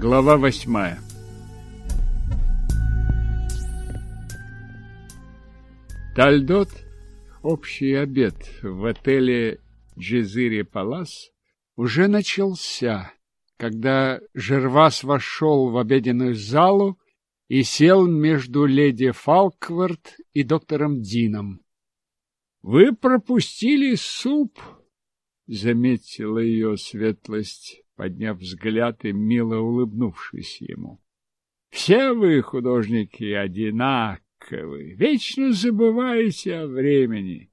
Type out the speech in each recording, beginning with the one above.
Глава восьмая Тальдот – общий обед в отеле «Джезири Палас» уже начался, когда Жервас вошел в обеденную залу и сел между леди Фалквард и доктором Дином. — Вы пропустили суп, — заметила ее светлость подняв взгляд и мило улыбнувшись ему. «Все вы, художники, одинаковы, вечно забываете о времени.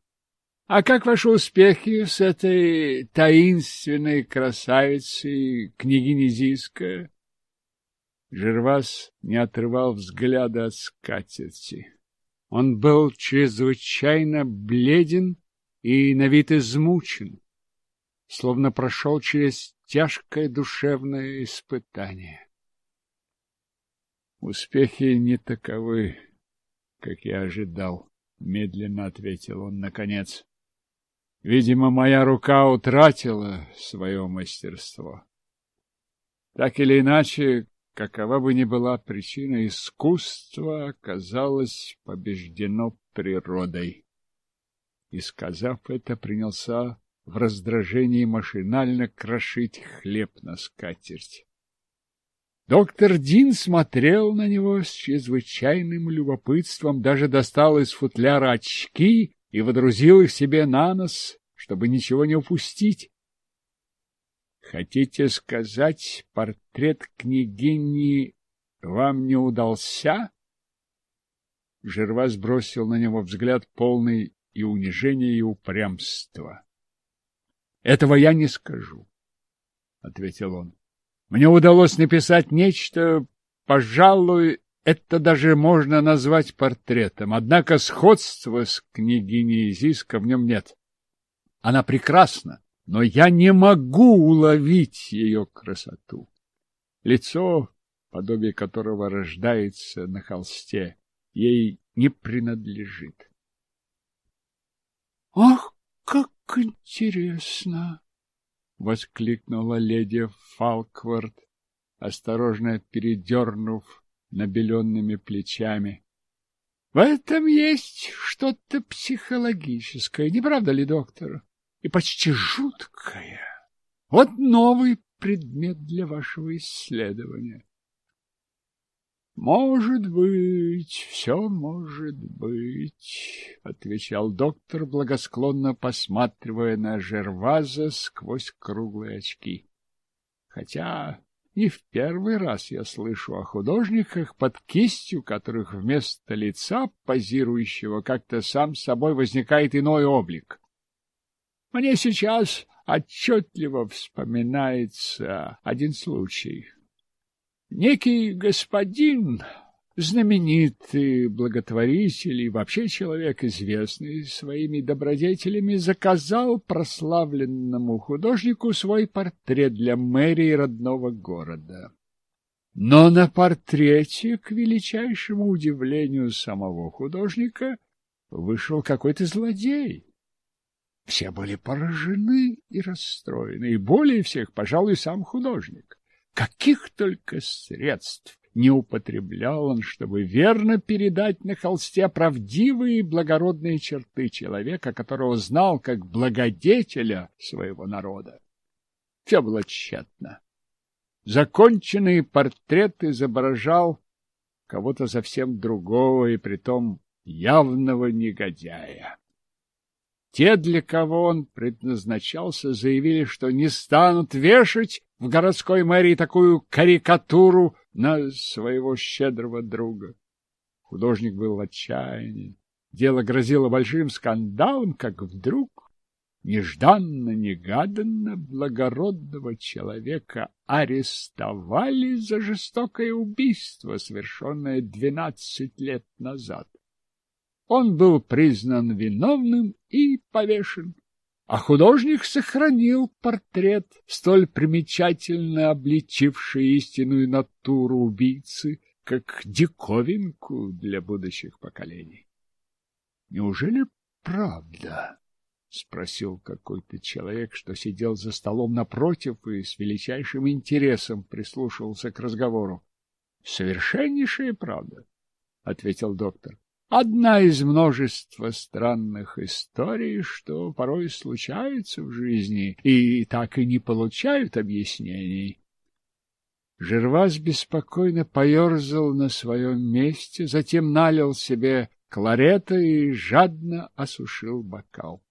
А как ваши успехи с этой таинственной красавицей княгини Зиска?» Жервас не отрывал взгляда от скатерти. Он был чрезвычайно бледен и на вид измучен словно прошел через тяжкое душевное испытание. «Успехи не таковы, как я ожидал», — медленно ответил он наконец. «Видимо, моя рука утратила свое мастерство. Так или иначе, какова бы ни была причина, искусство оказалось побеждено природой». И, сказав это, принялся в раздражении машинально крошить хлеб на скатерть. Доктор Дин смотрел на него с чрезвычайным любопытством, даже достал из футляра очки и водрузил их себе на нос, чтобы ничего не упустить. Хотите сказать, портрет княгини вам не удался? Жерва сбросил на него взгляд полный и унижения, и упрямства. Этого я не скажу, — ответил он. Мне удалось написать нечто, пожалуй, это даже можно назвать портретом, однако сходства с княгиней Изиска в нем нет. Она прекрасна, но я не могу уловить ее красоту. Лицо, подобие которого рождается на холсте, ей не принадлежит. — Ох, как интересно! — воскликнула леди Фалквард, осторожно передернув набеленными плечами. — В этом есть что-то психологическое, не правда ли, доктор? И почти жуткое. Вот новый предмет для вашего исследования. «Может быть, все может быть», — отвечал доктор, благосклонно посматривая на Жерваза сквозь круглые очки. «Хотя не в первый раз я слышу о художниках, под кистью которых вместо лица позирующего как-то сам собой возникает иной облик. Мне сейчас отчетливо вспоминается один случай». Некий господин, знаменитый благотворитель и вообще человек, известный своими добродетелями, заказал прославленному художнику свой портрет для мэрии родного города. Но на портрете, к величайшему удивлению самого художника, вышел какой-то злодей. Все были поражены и расстроены, и более всех, пожалуй, сам художник каких только средств не употреблял он, чтобы верно передать на холсте правдивые и благородные черты человека, которого знал как благодетеля своего народа. Все было тщетно. Законченный портрет изображал кого-то совсем другого и притом явного негодяя. Те, для кого он предназначался, заявили, что не станут вешать в городской мэрии такую карикатуру на своего щедрого друга. Художник был отчаянен. Дело грозило большим скандалом, как вдруг нежданно-негаданно благородного человека арестовали за жестокое убийство, совершенное двенадцать лет назад. Он был признан виновным и повешен а художник сохранил портрет, столь примечательно обличивший истинную натуру убийцы, как диковинку для будущих поколений. — Неужели правда? — спросил какой-то человек, что сидел за столом напротив и с величайшим интересом прислушивался к разговору. — Совершеннейшая правда, — ответил доктор. Одна из множества странных историй, что порой случаются в жизни и так и не получают объяснений. Жерваз беспокойно поерзал на своем месте, затем налил себе кларета и жадно осушил бокал.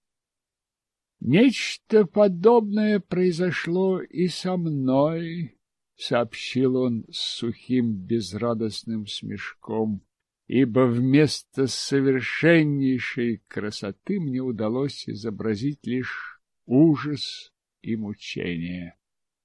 «Нечто подобное произошло и со мной», — сообщил он с сухим безрадостным смешком ибо вместо совершеннейшей красоты мне удалось изобразить лишь ужас и мучение.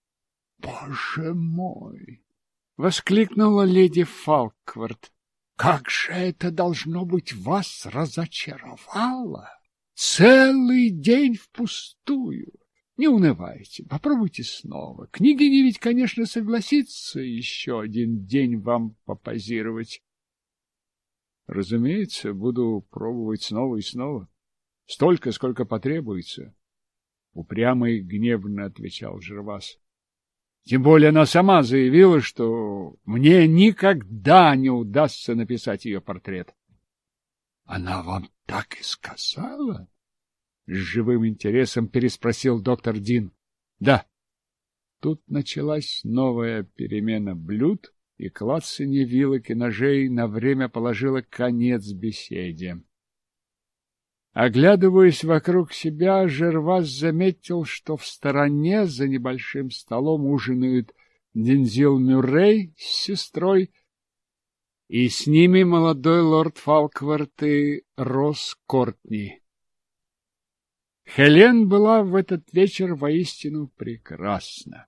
— Боже мой! — воскликнула леди Фалквард. — Как же это, должно быть, вас разочаровало! Целый день впустую! Не унывайте, попробуйте снова. Княгиня ведь, конечно, согласится еще один день вам попозировать. Разумеется, буду пробовать снова и снова. Столько, сколько потребуется. Упрямо и гневно отвечал Жервас. Тем более она сама заявила, что мне никогда не удастся написать ее портрет. — Она вам так и сказала? — с живым интересом переспросил доктор Дин. — Да. Тут началась новая перемена блюд, и клацанье вилок и ножей на время положило конец беседе. Оглядываясь вокруг себя, Жервас заметил, что в стороне за небольшим столом ужинают Дензил Мюррей с сестрой, и с ними молодой лорд Фалкварт и Рос Кортни. Хелен была в этот вечер воистину прекрасна.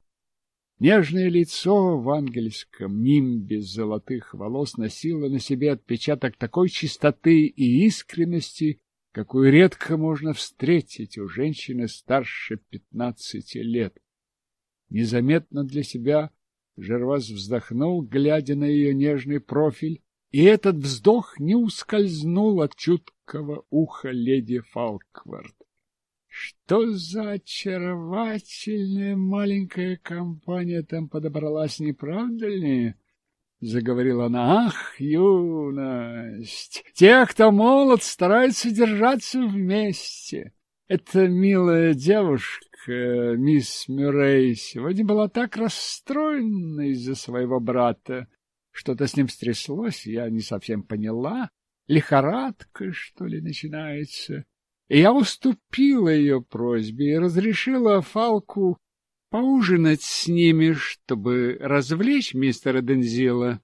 Нежное лицо в ангельском нимбе золотых волос носило на себе отпечаток такой чистоты и искренности, какую редко можно встретить у женщины старше пятнадцати лет. Незаметно для себя Жервас вздохнул, глядя на ее нежный профиль, и этот вздох не ускользнул от чуткого уха леди Фалквард. Что за очаровательная маленькая компания там подобралась неправдольнее, — заговорила она. — Ах, юность! Те, кто молод, стараются держаться вместе. Эта милая девушка, мисс Мюррей, сегодня была так расстроена из-за своего брата. Что-то с ним стряслось, я не совсем поняла. Лихорадка, что ли, начинается. — я уступила ее просьбе и разрешила Фалку поужинать с ними, чтобы развлечь мистера Дензила.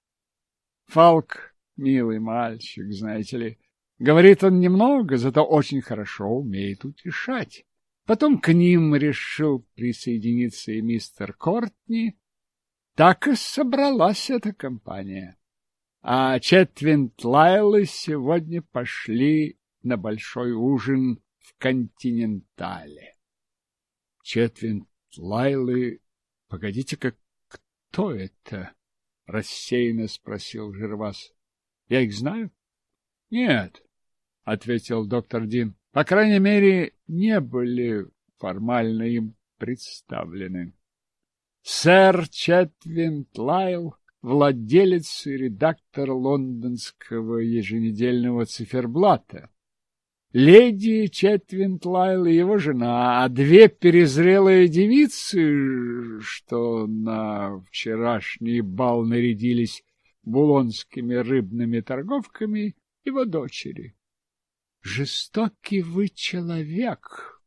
Фалк — милый мальчик, знаете ли. Говорит он немного, зато очень хорошо умеет утешать. Потом к ним решил присоединиться и мистер Кортни. Так и собралась эта компания. А Четвинт Лайлы сегодня пошли на большой ужин в континентале. Четвин Лайлы... — Погодите-ка, кто это? — рассеянно спросил Жервас. — Я их знаю? — Нет, — ответил доктор Дин. — По крайней мере, не были формально им представлены. Сэр Четвин Лайл, владелец и редактор лондонского еженедельного циферблата, Леди Четвинт Лайла его жена, а две перезрелые девицы, что на вчерашний бал нарядились булонскими рыбными торговками, его дочери. «Жестокий вы человек!»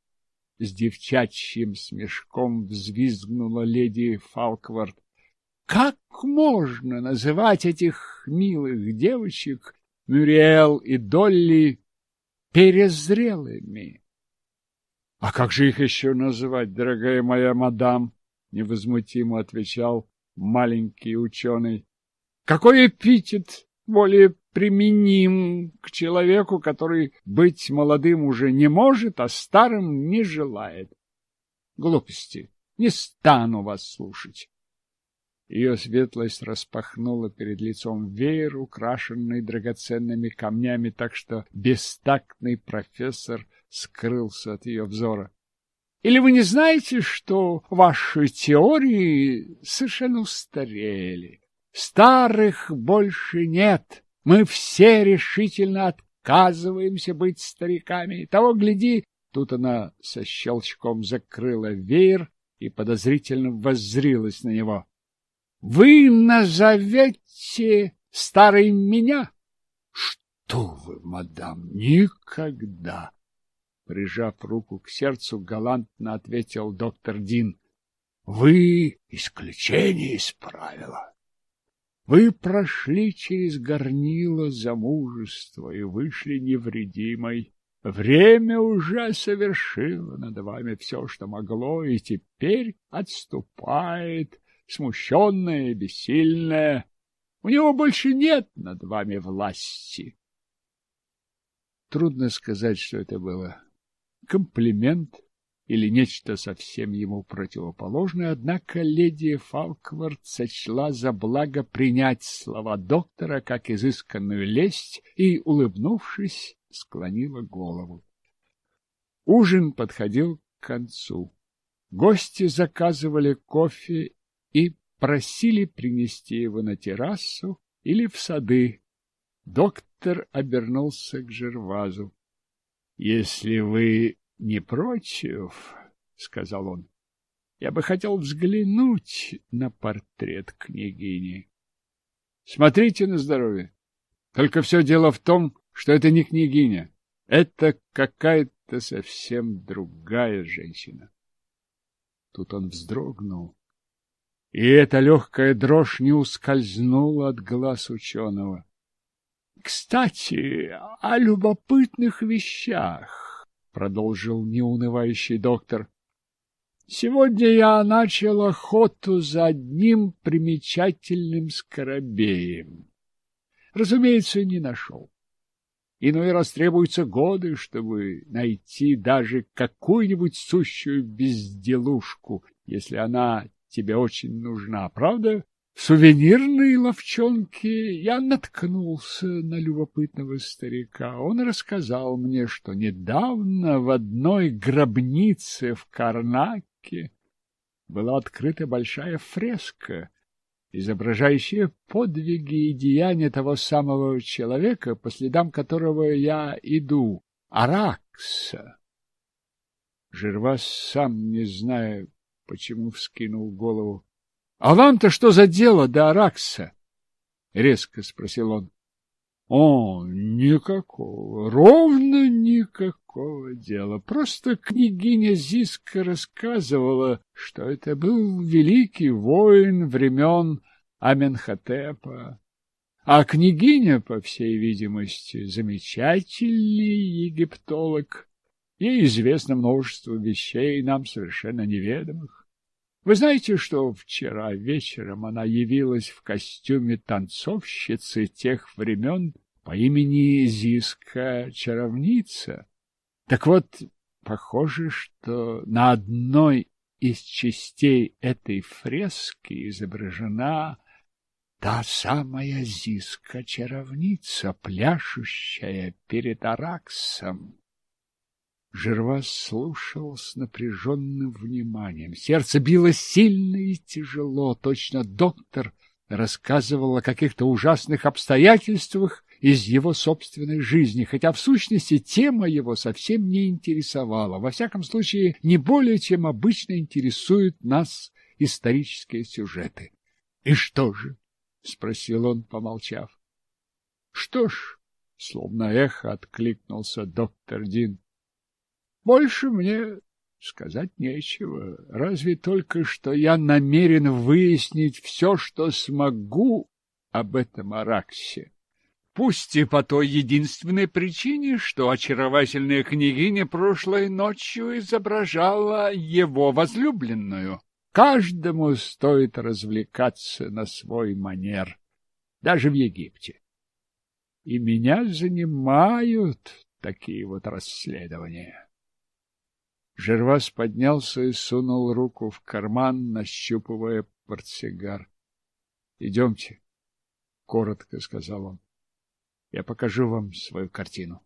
С девчачьим смешком взвизгнула леди Фалквард. «Как можно называть этих милых девочек, Мюриэл и Долли, перезрелыми. — А как же их еще называть, дорогая моя мадам? — невозмутимо отвечал маленький ученый. — Какой эпитет более применим к человеку, который быть молодым уже не может, а старым не желает? Глупости. Не стану вас слушать. Ее светлость распахнула перед лицом веер, украшенный драгоценными камнями, так что бестактный профессор скрылся от ее взора. Или вы не знаете, что ваши теории совершенно устарели? Старых больше нет. Мы все решительно отказываемся быть стариками. Того гляди, тут она со щелчком закрыла веер и подозрительно воззрилась на него. Вы назовете старой меня? Что вы, мадам, никогда! Прижав руку к сердцу, галантно ответил доктор Дин. Вы исключение из правила. Вы прошли через горнило замужества и вышли невредимой. Время уже совершило над вами все, что могло, и теперь отступает смущенная, бессильная. У него больше нет над вами власти. Трудно сказать, что это было. Комплимент или нечто совсем ему противоположное, однако леди Фалквард сочла за благо принять слова доктора как изысканную лесть и, улыбнувшись, склонила голову. Ужин подходил к концу. Гости заказывали кофе и просили принести его на террасу или в сады. Доктор обернулся к Жервазу. — Если вы не против, — сказал он, — я бы хотел взглянуть на портрет княгини. — Смотрите на здоровье. Только все дело в том, что это не княгиня. Это какая-то совсем другая женщина. Тут он вздрогнул и эта легкая дрожь не ускользнула от глаз ученого. — Кстати, о любопытных вещах, — продолжил неунывающий доктор. — Сегодня я начал охоту за одним примечательным скоробеем. Разумеется, не нашел. Иной раз требуются годы, чтобы найти даже какую-нибудь сущую безделушку, если она тебе очень нужна, правда? В сувенирной ловчонке я наткнулся на любопытного старика. Он рассказал мне, что недавно в одной гробнице в Карнаке была открыта большая фреска, изображающая подвиги и деяния того самого человека, по следам которого я иду, Аракса. Жервас, сам не зная, почему вскинул голову. — А вам-то что за дело до Аракса? — резко спросил он. — О, никакого, ровно никакого дела. Просто княгиня Зиска рассказывала, что это был великий воин времен Аменхотепа. А княгиня, по всей видимости, замечательный египтолог — и известно множество вещей нам совершенно неведомых. Вы знаете, что вчера вечером она явилась в костюме танцовщицы тех времен по имени Зиска Чаровница? Так вот, похоже, что на одной из частей этой фрески изображена та самая Зиска-чаровница, пляшущая перед Араксом. Жервас слушал с напряженным вниманием. Сердце било сильно и тяжело. Точно доктор рассказывал о каких-то ужасных обстоятельствах из его собственной жизни, хотя в сущности тема его совсем не интересовала. Во всяком случае, не более чем обычно интересуют нас исторические сюжеты. — И что же? — спросил он, помолчав. — Что ж, — словно эхо откликнулся доктор Дин, больше мне сказать нечего, разве только что я намерен выяснить все, что смогу об этом Араксе. Пусть и по той единственной причине, что очаровательная княгиня прошлой ночью изображала его возлюбленную. Каждому стоит развлекаться на свой манер, даже в Египте. И меня занимают такие вот расследования. Жервас поднялся и сунул руку в карман, нащупывая портсигар. — Идемте, — коротко сказал он. — Я покажу вам свою картину.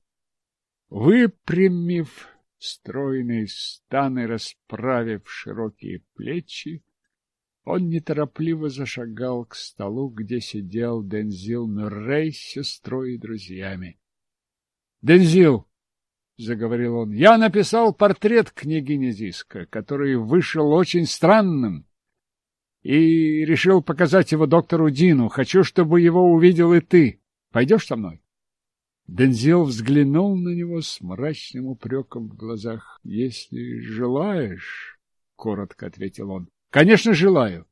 Выпрямив стройные стан расправив широкие плечи, он неторопливо зашагал к столу, где сидел Дензил Мюррей с сестрой и друзьями. — Дензил! — заговорил он, — я написал портрет княгини Зиска, который вышел очень странным, и решил показать его доктору Дину. Хочу, чтобы его увидел и ты. Пойдешь со мной? Дензил взглянул на него с мрачным упреком в глазах. — Если желаешь, — коротко ответил он. — Конечно, желаю.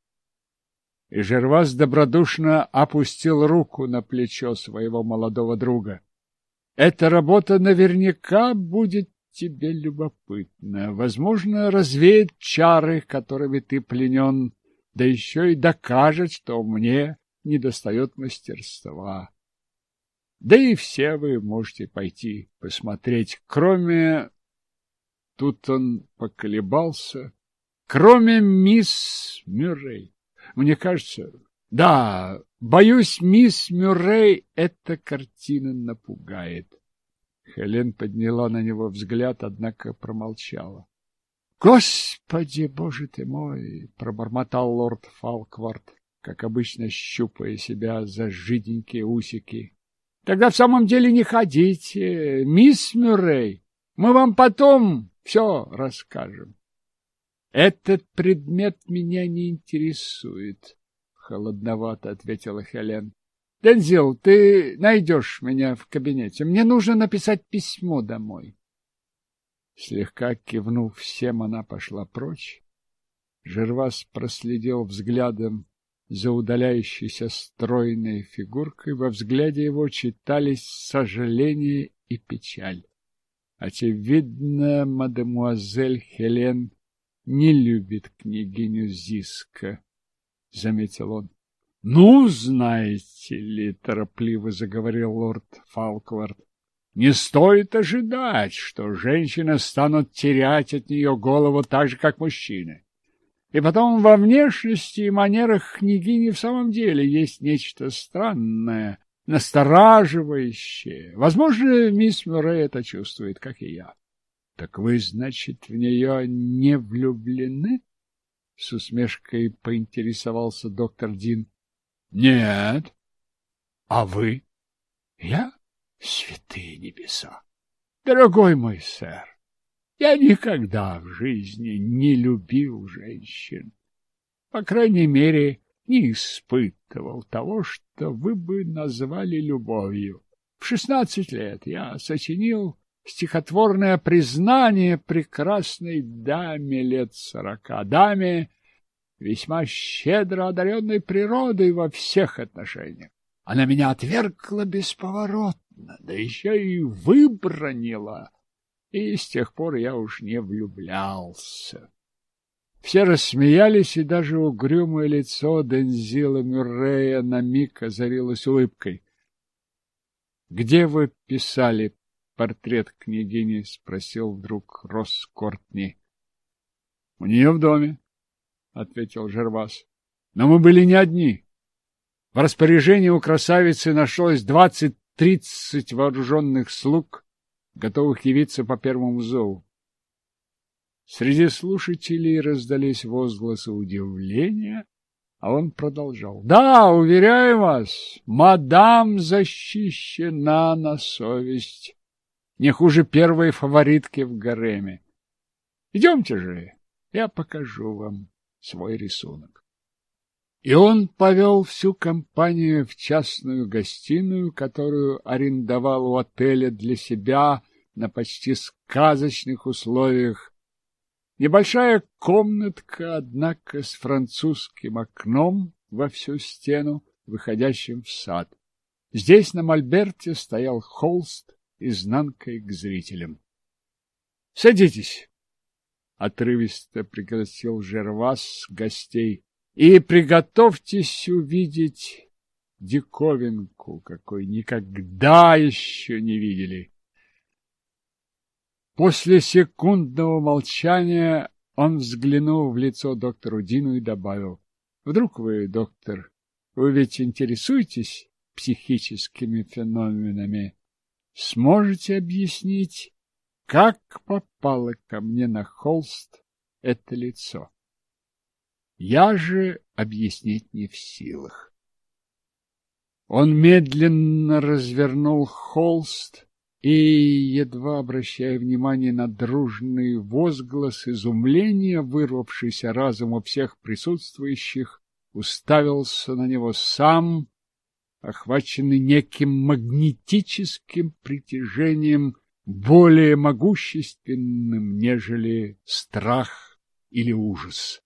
И Жервас добродушно опустил руку на плечо своего молодого друга. Эта работа наверняка будет тебе любопытна. Возможно, развеет чары, которыми ты пленен, да еще и докажет, что мне недостает мастерства. Да и все вы можете пойти посмотреть, кроме... Тут он поколебался. Кроме мисс Мюррей. Мне кажется, да, боюсь, мисс Мюррей эта картина напугает. Хелен подняла на него взгляд, однако промолчала. «Господи, боже ты мой!» — пробормотал лорд Фалкварт, как обычно щупая себя за жиденькие усики. «Тогда в самом деле не ходите, мисс Мюррей. Мы вам потом все расскажем». «Этот предмет меня не интересует», — холодновато ответила Хелен. — Дензил, ты найдешь меня в кабинете. Мне нужно написать письмо домой. Слегка кивнув всем, она пошла прочь. Жервас проследил взглядом за удаляющейся стройной фигуркой. Во взгляде его читались сожаление и печаль. Очевидно, мадемуазель Хелен не любит княгиню Зиска. — заметил он. — Ну, знаете ли, — торопливо заговорил лорд Фалквард, — не стоит ожидать, что женщины станут терять от нее голову так же, как мужчины. И потом во внешности и манерах княгини в самом деле есть нечто странное, настораживающее. Возможно, мисс Мюррей это чувствует, как и я. — Так вы, значит, в нее не влюблены? —— с усмешкой поинтересовался доктор Дин. — Нет. — А вы? — Я? Святые небеса! Дорогой мой сэр, я никогда в жизни не любил женщин. По крайней мере, не испытывал того, что вы бы назвали любовью. В шестнадцать лет я сочинил стихотворное признание прекрасной даме лет сорока, даме, весьма щедро одаренной природой во всех отношениях. Она меня отвергла бесповоротно, да еще и выбронила, и с тех пор я уж не влюблялся. Все рассмеялись, и даже угрюмое лицо Дензила Мюррея на миг озарилось улыбкой. — Где вы писали портрет княгини спросил вдруг Росс Кортни. — У нее в доме, — ответил Жервас. — Но мы были не одни. В распоряжении у красавицы нашлось двадцать-тридцать вооруженных слуг, готовых явиться по первому зову. Среди слушателей раздались возгласы удивления, а он продолжал. — Да, уверяю вас, мадам защищена на совесть не хуже первой фаворитки в гареме. Идемте же, я покажу вам свой рисунок. И он повел всю компанию в частную гостиную, которую арендовал у отеля для себя на почти сказочных условиях. Небольшая комнатка, однако, с французским окном во всю стену, выходящим в сад. Здесь на мольберте стоял холст изнанкой к зрителям. «Садитесь!» — отрывисто пригласил Жервас гостей. «И приготовьтесь увидеть диковинку, какой никогда еще не видели!» После секундного молчания он взглянул в лицо доктору Дину и добавил. «Вдруг вы, доктор, вы ведь интересуетесь психическими феноменами?» Сможете объяснить, как попало ко мне на холст это лицо? Я же объяснить не в силах. Он медленно развернул холст и, едва обращая внимание на дружный возглас изумления, вырвавшийся разум у всех присутствующих, уставился на него сам, охвачены неким магнетическим притяжением, более могущественным, нежели страх или ужас.